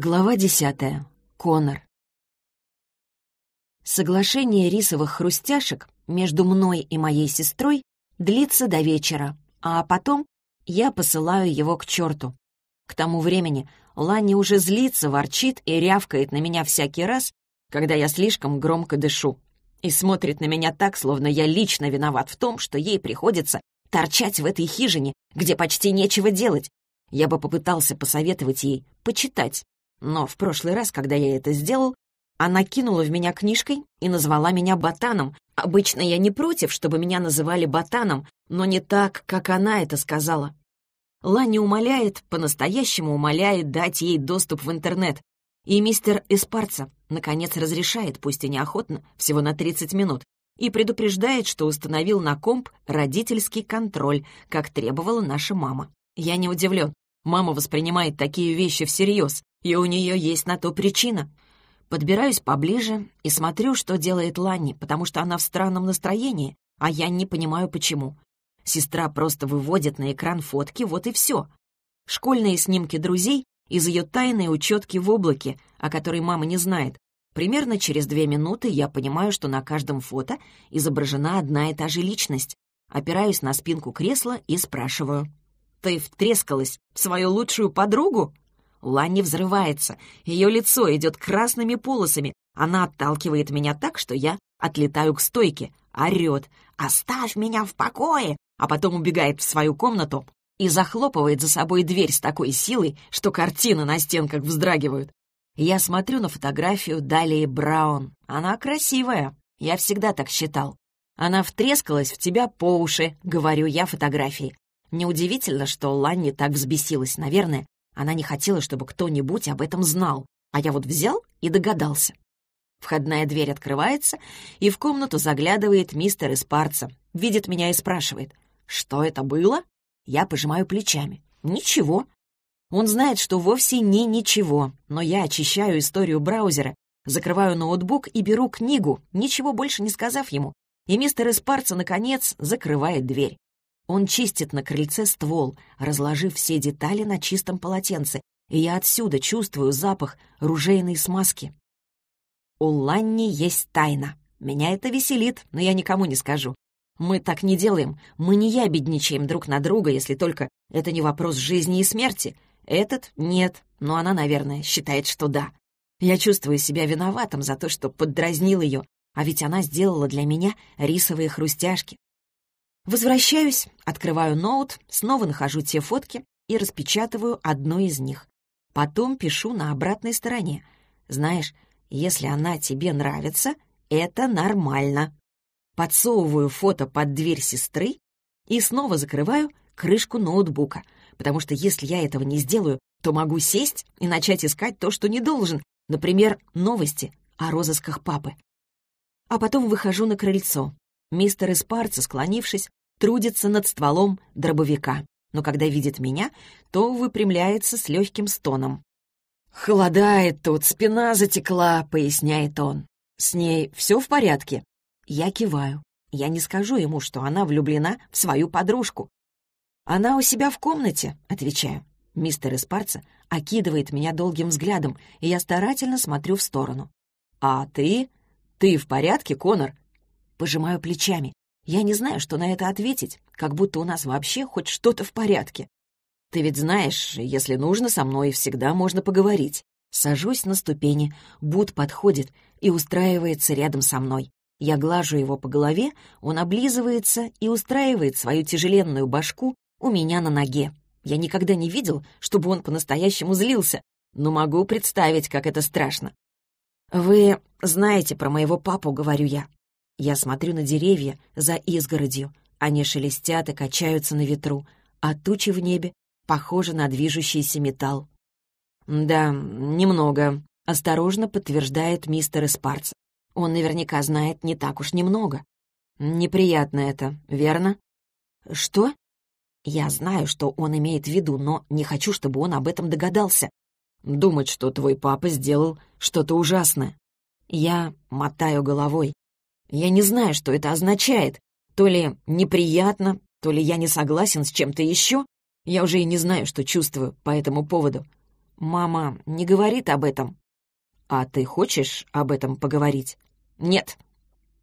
Глава десятая. Конор. Соглашение рисовых хрустяшек между мной и моей сестрой длится до вечера, а потом я посылаю его к черту. К тому времени Ланни уже злится, ворчит и рявкает на меня всякий раз, когда я слишком громко дышу, и смотрит на меня так, словно я лично виноват в том, что ей приходится торчать в этой хижине, где почти нечего делать. Я бы попытался посоветовать ей почитать, но в прошлый раз, когда я это сделал, она кинула в меня книжкой и назвала меня ботаном. Обычно я не против, чтобы меня называли ботаном, но не так, как она это сказала. Ланни умоляет, по-настоящему умоляет дать ей доступ в интернет. И мистер Эспарца, наконец, разрешает, пусть и неохотно, всего на 30 минут, и предупреждает, что установил на комп родительский контроль, как требовала наша мама. Я не удивлен. Мама воспринимает такие вещи всерьез и у нее есть на то причина. Подбираюсь поближе и смотрю, что делает Ланни, потому что она в странном настроении, а я не понимаю, почему. Сестра просто выводит на экран фотки, вот и все. Школьные снимки друзей из ее тайной учетки в облаке, о которой мама не знает. Примерно через две минуты я понимаю, что на каждом фото изображена одна и та же личность. Опираюсь на спинку кресла и спрашиваю. «Ты втрескалась в свою лучшую подругу?» Ланни взрывается. Ее лицо идет красными полосами. Она отталкивает меня так, что я отлетаю к стойке. Орет. «Оставь меня в покое!» А потом убегает в свою комнату и захлопывает за собой дверь с такой силой, что картины на стенках вздрагивают. Я смотрю на фотографию Далии Браун. Она красивая. Я всегда так считал. Она втрескалась в тебя по уши, говорю я фотографии. Неудивительно, что Ланни так взбесилась, наверное, она не хотела, чтобы кто-нибудь об этом знал, а я вот взял и догадался. Входная дверь открывается, и в комнату заглядывает мистер Испарца, видит меня и спрашивает, «Что это было?» Я пожимаю плечами. «Ничего». Он знает, что вовсе не ничего, но я очищаю историю браузера, закрываю ноутбук и беру книгу, ничего больше не сказав ему, и мистер Испарца, наконец, закрывает дверь. Он чистит на крыльце ствол, разложив все детали на чистом полотенце, и я отсюда чувствую запах ружейной смазки. У Ланни есть тайна. Меня это веселит, но я никому не скажу. Мы так не делаем, мы не ябедничаем друг на друга, если только это не вопрос жизни и смерти. Этот — нет, но она, наверное, считает, что да. Я чувствую себя виноватым за то, что поддразнил ее, а ведь она сделала для меня рисовые хрустяшки. Возвращаюсь, открываю ноут, снова нахожу те фотки и распечатываю одну из них. Потом пишу на обратной стороне. Знаешь, если она тебе нравится, это нормально. Подсовываю фото под дверь сестры и снова закрываю крышку ноутбука, потому что если я этого не сделаю, то могу сесть и начать искать то, что не должен, например, новости о розысках папы. А потом выхожу на крыльцо. Мистер Испарца, склонившись, трудится над стволом дробовика, но когда видит меня, то выпрямляется с легким стоном. «Холодает тут, спина затекла», — поясняет он. «С ней все в порядке?» Я киваю. Я не скажу ему, что она влюблена в свою подружку. «Она у себя в комнате», — отвечаю. Мистер Испарца окидывает меня долгим взглядом, и я старательно смотрю в сторону. «А ты? Ты в порядке, Конор?» Пожимаю плечами. Я не знаю, что на это ответить, как будто у нас вообще хоть что-то в порядке. Ты ведь знаешь, если нужно, со мной всегда можно поговорить. Сажусь на ступени, Буд подходит и устраивается рядом со мной. Я глажу его по голове, он облизывается и устраивает свою тяжеленную башку у меня на ноге. Я никогда не видел, чтобы он по-настоящему злился, но могу представить, как это страшно. «Вы знаете про моего папу», — говорю я. Я смотрю на деревья за изгородью. Они шелестят и качаются на ветру, а тучи в небе похожи на движущийся металл. «Да, немного», — осторожно подтверждает мистер Эспарц. Он наверняка знает не так уж немного. Неприятно это, верно? Что? Я знаю, что он имеет в виду, но не хочу, чтобы он об этом догадался. Думать, что твой папа сделал что-то ужасное. Я мотаю головой. Я не знаю, что это означает. То ли неприятно, то ли я не согласен с чем-то еще. Я уже и не знаю, что чувствую по этому поводу. Мама не говорит об этом. А ты хочешь об этом поговорить? Нет.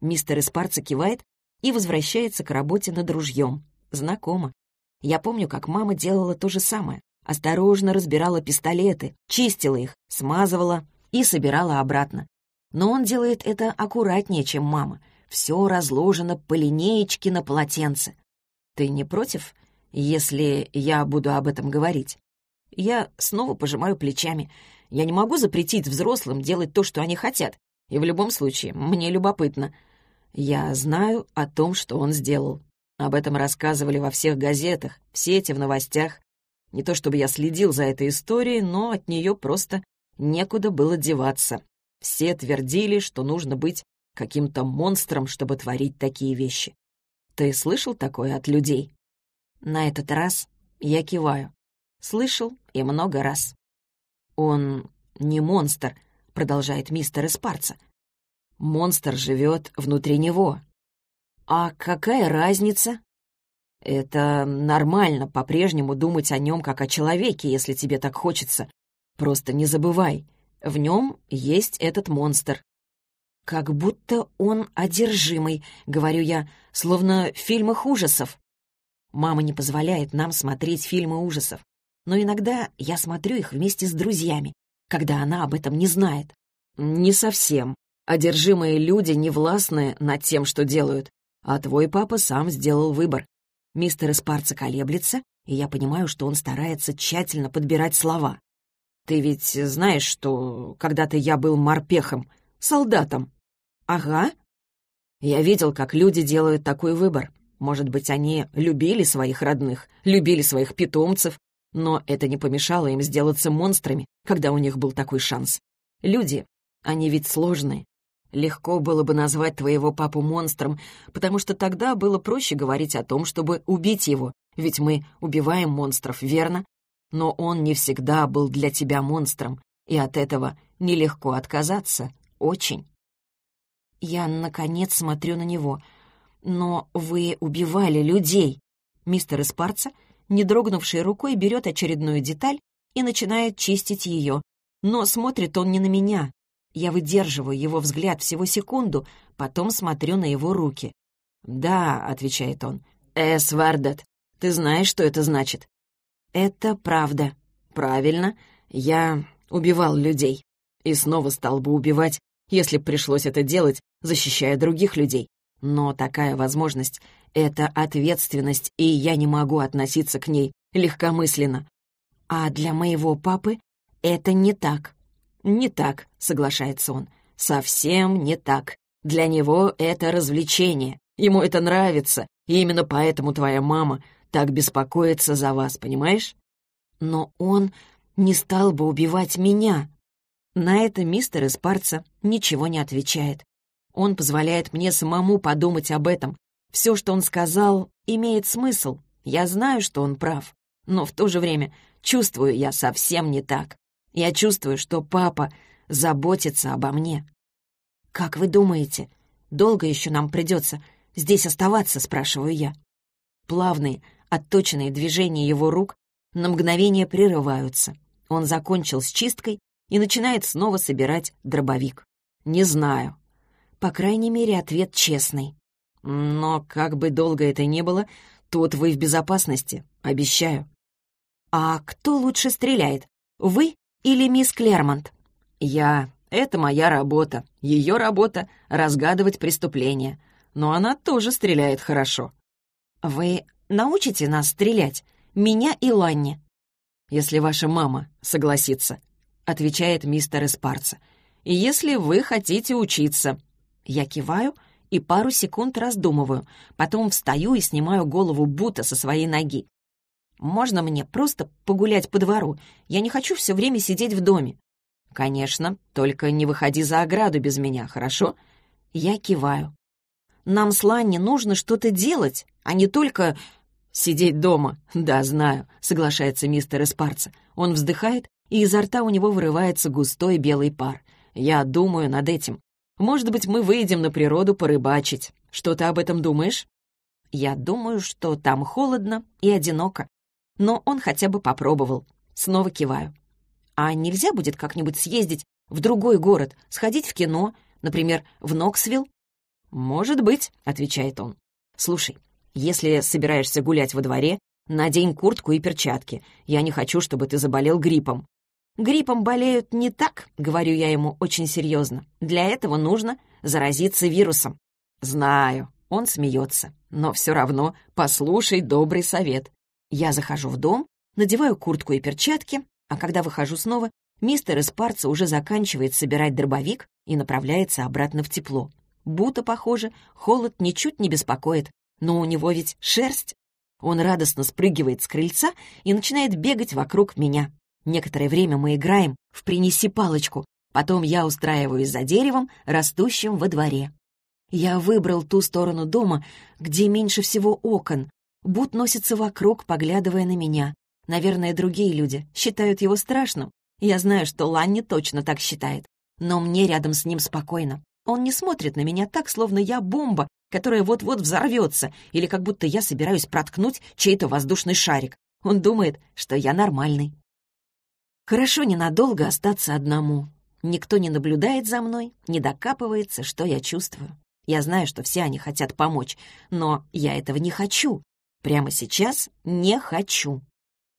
Мистер Испарца кивает и возвращается к работе над ружьем. Знакомо. Я помню, как мама делала то же самое. Осторожно разбирала пистолеты, чистила их, смазывала и собирала обратно. Но он делает это аккуратнее, чем мама. Все разложено по линеечке на полотенце. Ты не против, если я буду об этом говорить? Я снова пожимаю плечами. Я не могу запретить взрослым делать то, что они хотят. И в любом случае, мне любопытно. Я знаю о том, что он сделал. Об этом рассказывали во всех газетах, в сети, в новостях. Не то чтобы я следил за этой историей, но от нее просто некуда было деваться. Все твердили, что нужно быть каким-то монстром, чтобы творить такие вещи. Ты слышал такое от людей? На этот раз я киваю. Слышал и много раз. Он не монстр, продолжает мистер Испарца. Монстр живет внутри него. А какая разница? Это нормально по-прежнему думать о нем как о человеке, если тебе так хочется. Просто не забывай, в нем есть этот монстр. Как будто он одержимый, говорю я, словно в фильмах ужасов. Мама не позволяет нам смотреть фильмы ужасов, но иногда я смотрю их вместе с друзьями, когда она об этом не знает. Не совсем. Одержимые люди не властны над тем, что делают. А твой папа сам сделал выбор. Мистер Испарца колеблется, и я понимаю, что он старается тщательно подбирать слова. Ты ведь знаешь, что когда-то я был морпехом, солдатом. Ага. Я видел, как люди делают такой выбор. Может быть, они любили своих родных, любили своих питомцев, но это не помешало им сделаться монстрами, когда у них был такой шанс. Люди, они ведь сложные, Легко было бы назвать твоего папу монстром, потому что тогда было проще говорить о том, чтобы убить его, ведь мы убиваем монстров, верно? Но он не всегда был для тебя монстром, и от этого нелегко отказаться. Очень. Я, наконец, смотрю на него. Но вы убивали людей. Мистер Испарца, не дрогнувшей рукой, берет очередную деталь и начинает чистить ее. Но смотрит он не на меня, я выдерживаю его взгляд всего секунду, потом смотрю на его руки. «Да», — отвечает он, — «эс вардет. Ты знаешь, что это значит?» «Это правда». «Правильно. Я убивал людей. И снова стал бы убивать, если пришлось это делать, защищая других людей. Но такая возможность — это ответственность, и я не могу относиться к ней легкомысленно. А для моего папы это не так. «Не так», — соглашается он. «Совсем не так. Для него это развлечение. Ему это нравится, и именно поэтому твоя мама так беспокоится за вас, понимаешь?» «Но он не стал бы убивать меня». На это мистер Испарца ничего не отвечает. Он позволяет мне самому подумать об этом. Все, что он сказал, имеет смысл. Я знаю, что он прав. Но в то же время чувствую я совсем не так. Я чувствую, что папа заботится обо мне. «Как вы думаете, долго еще нам придется здесь оставаться?» — спрашиваю я. Плавные, отточенные движения его рук на мгновение прерываются. Он закончил с чисткой и начинает снова собирать дробовик. «Не знаю». По крайней мере, ответ честный. «Но как бы долго это ни было, тут вы в безопасности, обещаю». «А кто лучше стреляет, вы или мисс Клермонт?» «Я. Это моя работа. Ее работа — разгадывать преступления. Но она тоже стреляет хорошо». «Вы научите нас стрелять? Меня и Ланни?» «Если ваша мама согласится», — отвечает мистер Эспарца. «И если вы хотите учиться». Я киваю и пару секунд раздумываю, потом встаю и снимаю голову Бута со своей ноги. Можно мне просто погулять по двору? Я не хочу все время сидеть в доме». «Конечно, только не выходи за ограду без меня, хорошо?» Я киваю. «Нам с Ланни нужно что-то делать, а не только сидеть дома». «Да, знаю», — соглашается мистер Эспарца. Он вздыхает, и изо рта у него вырывается густой белый пар. «Я думаю над этим. Может быть, мы выйдем на природу порыбачить. Что ты об этом думаешь?» «Я думаю, что там холодно и одиноко но он хотя бы попробовал. Снова киваю. а нельзя будет как-нибудь съездить в другой город, сходить в кино, например, в Ноксвилл?» «Может быть», — отвечает он. «Слушай, если собираешься гулять во дворе, надень куртку и перчатки. Я не хочу, чтобы ты заболел гриппом». «Гриппом болеют не так», — говорю я ему очень серьезно. «Для этого нужно заразиться вирусом». «Знаю», — он смеется. «Но все равно послушай добрый совет». Я захожу в дом, надеваю куртку и перчатки, а когда выхожу снова, мистер Эспарца уже заканчивает собирать дробовик и направляется обратно в тепло. Бута, похоже, холод ничуть не беспокоит, но у него ведь шерсть. Он радостно спрыгивает с крыльца и начинает бегать вокруг меня. Некоторое время мы играем в «принеси палочку», потом я устраиваюсь за деревом, растущим во дворе. Я выбрал ту сторону дома, где меньше всего окон. Бут носится вокруг, поглядывая на меня. Наверное, другие люди считают его страшным. Я знаю, что Ланни точно так считает. Но мне рядом с ним спокойно. Он не смотрит на меня так, словно я бомба, которая вот-вот взорвется, или как будто я собираюсь проткнуть чей-то воздушный шарик. Он думает, что я нормальный. Хорошо ненадолго остаться одному. Никто не наблюдает за мной, не докапывается, что я чувствую. Я знаю, что все они хотят помочь, но я этого не хочу. Прямо сейчас не хочу.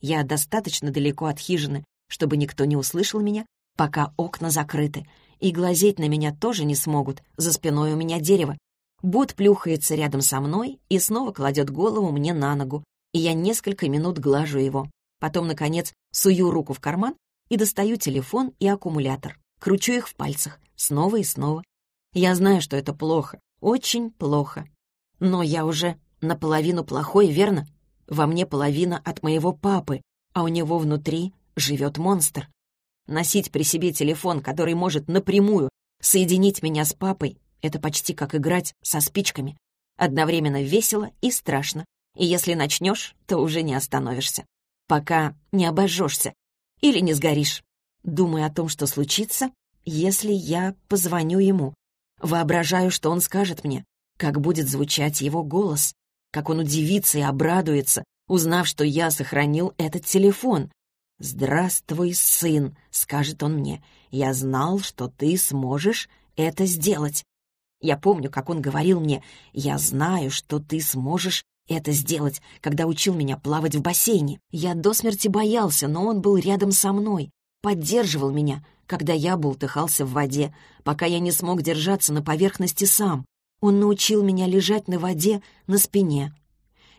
Я достаточно далеко от хижины, чтобы никто не услышал меня, пока окна закрыты, и глазеть на меня тоже не смогут, за спиной у меня дерево. Бот плюхается рядом со мной и снова кладет голову мне на ногу, и я несколько минут глажу его. Потом, наконец, сую руку в карман и достаю телефон и аккумулятор. Кручу их в пальцах, снова и снова. Я знаю, что это плохо, очень плохо. Но я уже наполовину плохой, верно? Во мне половина от моего папы, а у него внутри живет монстр. Носить при себе телефон, который может напрямую соединить меня с папой, это почти как играть со спичками. Одновременно весело и страшно. И если начнешь, то уже не остановишься. Пока не обожжешься или не сгоришь. Думаю о том, что случится, если я позвоню ему. Воображаю, что он скажет мне, как будет звучать его голос, как он удивится и обрадуется, узнав, что я сохранил этот телефон, «Здравствуй, сын», — скажет он мне. «Я знал, что ты сможешь это сделать». Я помню, как он говорил мне, «Я знаю, что ты сможешь это сделать», когда учил меня плавать в бассейне. Я до смерти боялся, но он был рядом со мной, поддерживал меня, когда я бултыхался в воде, пока я не смог держаться на поверхности сам. Он научил меня лежать на воде на спине.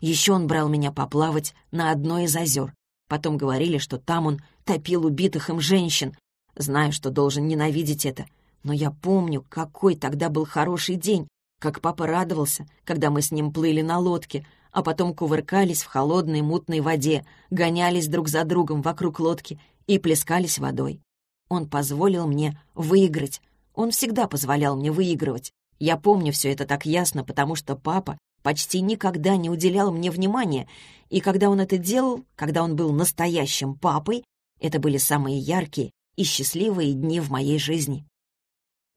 Еще он брал меня поплавать на одно из озер. Потом говорили, что там он топил убитых им женщин. Знаю, что должен ненавидеть это. Но я помню, какой тогда был хороший день, как папа радовался, когда мы с ним плыли на лодке, а потом кувыркались в холодной мутной воде, гонялись друг за другом вокруг лодки и плескались водой. Он позволил мне выиграть. Он всегда позволял мне выигрывать. Я помню все это так ясно, потому что папа почти никогда не уделял мне внимания, и когда он это делал, когда он был настоящим папой, это были самые яркие и счастливые дни в моей жизни.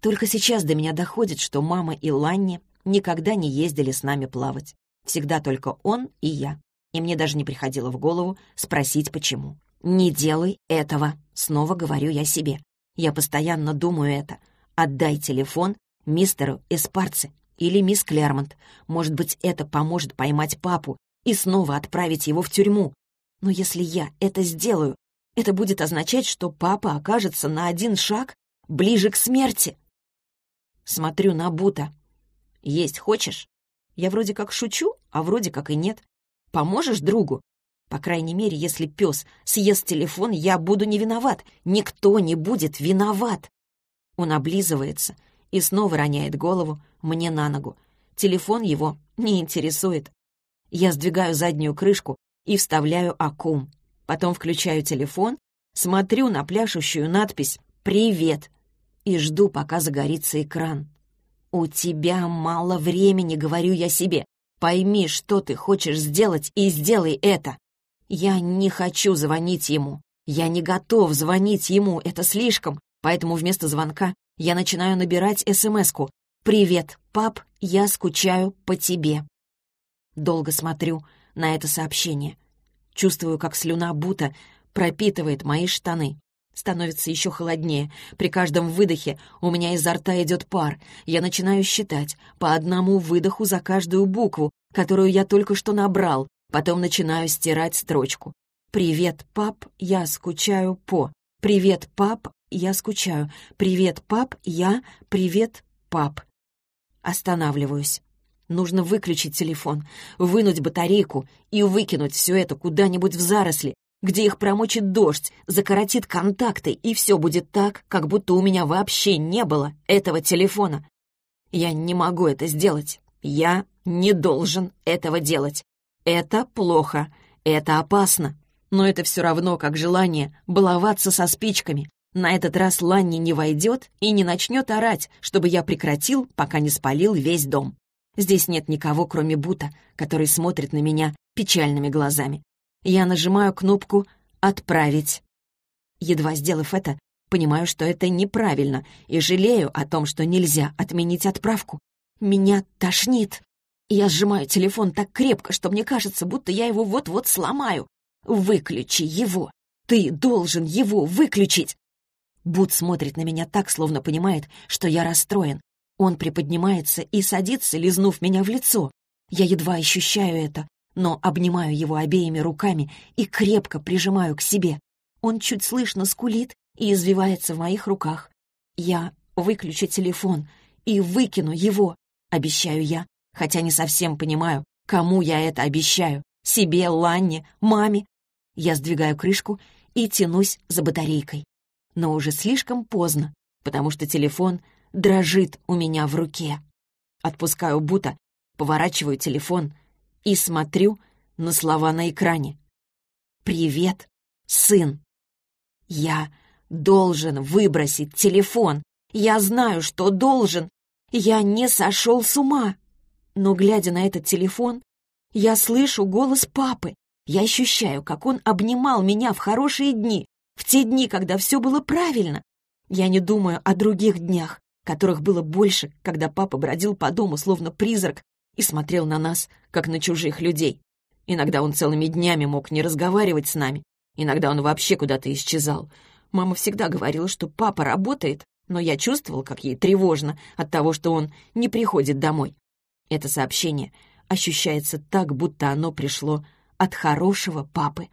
Только сейчас до меня доходит, что мама и Ланни никогда не ездили с нами плавать. Всегда только он и я. И мне даже не приходило в голову спросить, почему. «Не делай этого», — снова говорю я себе. Я постоянно думаю это. «Отдай телефон мистеру Эспарце. Или мисс Клермонт. Может быть, это поможет поймать папу и снова отправить его в тюрьму. Но если я это сделаю, это будет означать, что папа окажется на один шаг ближе к смерти. Смотрю на Бута. «Есть хочешь?» Я вроде как шучу, а вроде как и нет. Поможешь другу? По крайней мере, если пес съест телефон, я буду не виноват. Никто не будет виноват. Он облизывается и снова роняет голову мне на ногу. Телефон его не интересует. Я сдвигаю заднюю крышку и вставляю аккум. Потом включаю телефон, смотрю на пляшущую надпись «Привет» и жду, пока загорится экран. «У тебя мало времени», — говорю я себе. «Пойми, что ты хочешь сделать, и сделай это». Я не хочу звонить ему. Я не готов звонить ему, это слишком. Поэтому вместо звонка я начинаю набирать СМС-ку. «Привет, пап, я скучаю по тебе». Долго смотрю на это сообщение. Чувствую, как слюна Бута пропитывает мои штаны. Становится еще холоднее. При каждом выдохе у меня изо рта идет пар. Я начинаю считать по одному выдоху за каждую букву, которую я только что набрал. Потом начинаю стирать строчку. «Привет, пап, я скучаю по». «Привет, пап, я скучаю». «Привет, пап, я». «Привет, пап». Останавливаюсь. Нужно выключить телефон, вынуть батарейку и выкинуть все это куда-нибудь в заросли, где их промочит дождь, закоротит контакты, и все будет так, как будто у меня вообще не было этого телефона. Я не могу это сделать. Я не должен этого делать. Это плохо, это опасно. Но это все равно, как желание баловаться со спичками. На этот раз Ланни не войдет и не начнет орать, чтобы я прекратил, пока не спалил весь дом. Здесь нет никого, кроме Бута, который смотрит на меня печальными глазами. Я нажимаю кнопку «Отправить». Едва сделав это, понимаю, что это неправильно, и жалею о том, что нельзя отменить отправку. Меня тошнит. Я сжимаю телефон так крепко, что мне кажется, будто я его вот-вот сломаю. «Выключи его! Ты должен его выключить!» Бут смотрит на меня так, словно понимает, что я расстроен. Он приподнимается и садится, лизнув меня в лицо. Я едва ощущаю это, но обнимаю его обеими руками и крепко прижимаю к себе. Он чуть слышно скулит и извивается в моих руках. Я выключу телефон и выкину его, обещаю я, хотя не совсем понимаю, кому я это обещаю. Себе, Ланне, маме. Я сдвигаю крышку и тянусь за батарейкой. Но уже слишком поздно, потому что телефон дрожит у меня в руке. Отпускаю Бута, поворачиваю телефон и смотрю на слова на экране. «Привет, сын!» Я должен выбросить телефон. Я знаю, что должен. Я не сошел с ума. Но, глядя на этот телефон, я слышу голос папы. Я ощущаю, как он обнимал меня в хорошие дни, в те дни, когда все было правильно. Я не думаю о других днях, которых было больше, когда папа бродил по дому, словно призрак, и смотрел на нас, как на чужих людей. Иногда он целыми днями мог не разговаривать с нами, иногда он вообще куда-то исчезал. Мама всегда говорила, что папа работает, но я чувствовал, как ей тревожно от того, что он не приходит домой. Это сообщение ощущается так, будто оно пришло от хорошего папы.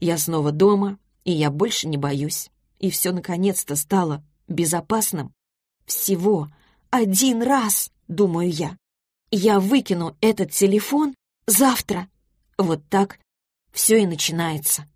Я снова дома, и я больше не боюсь. И все наконец-то стало безопасным. Всего один раз, думаю я. Я выкину этот телефон завтра. Вот так все и начинается.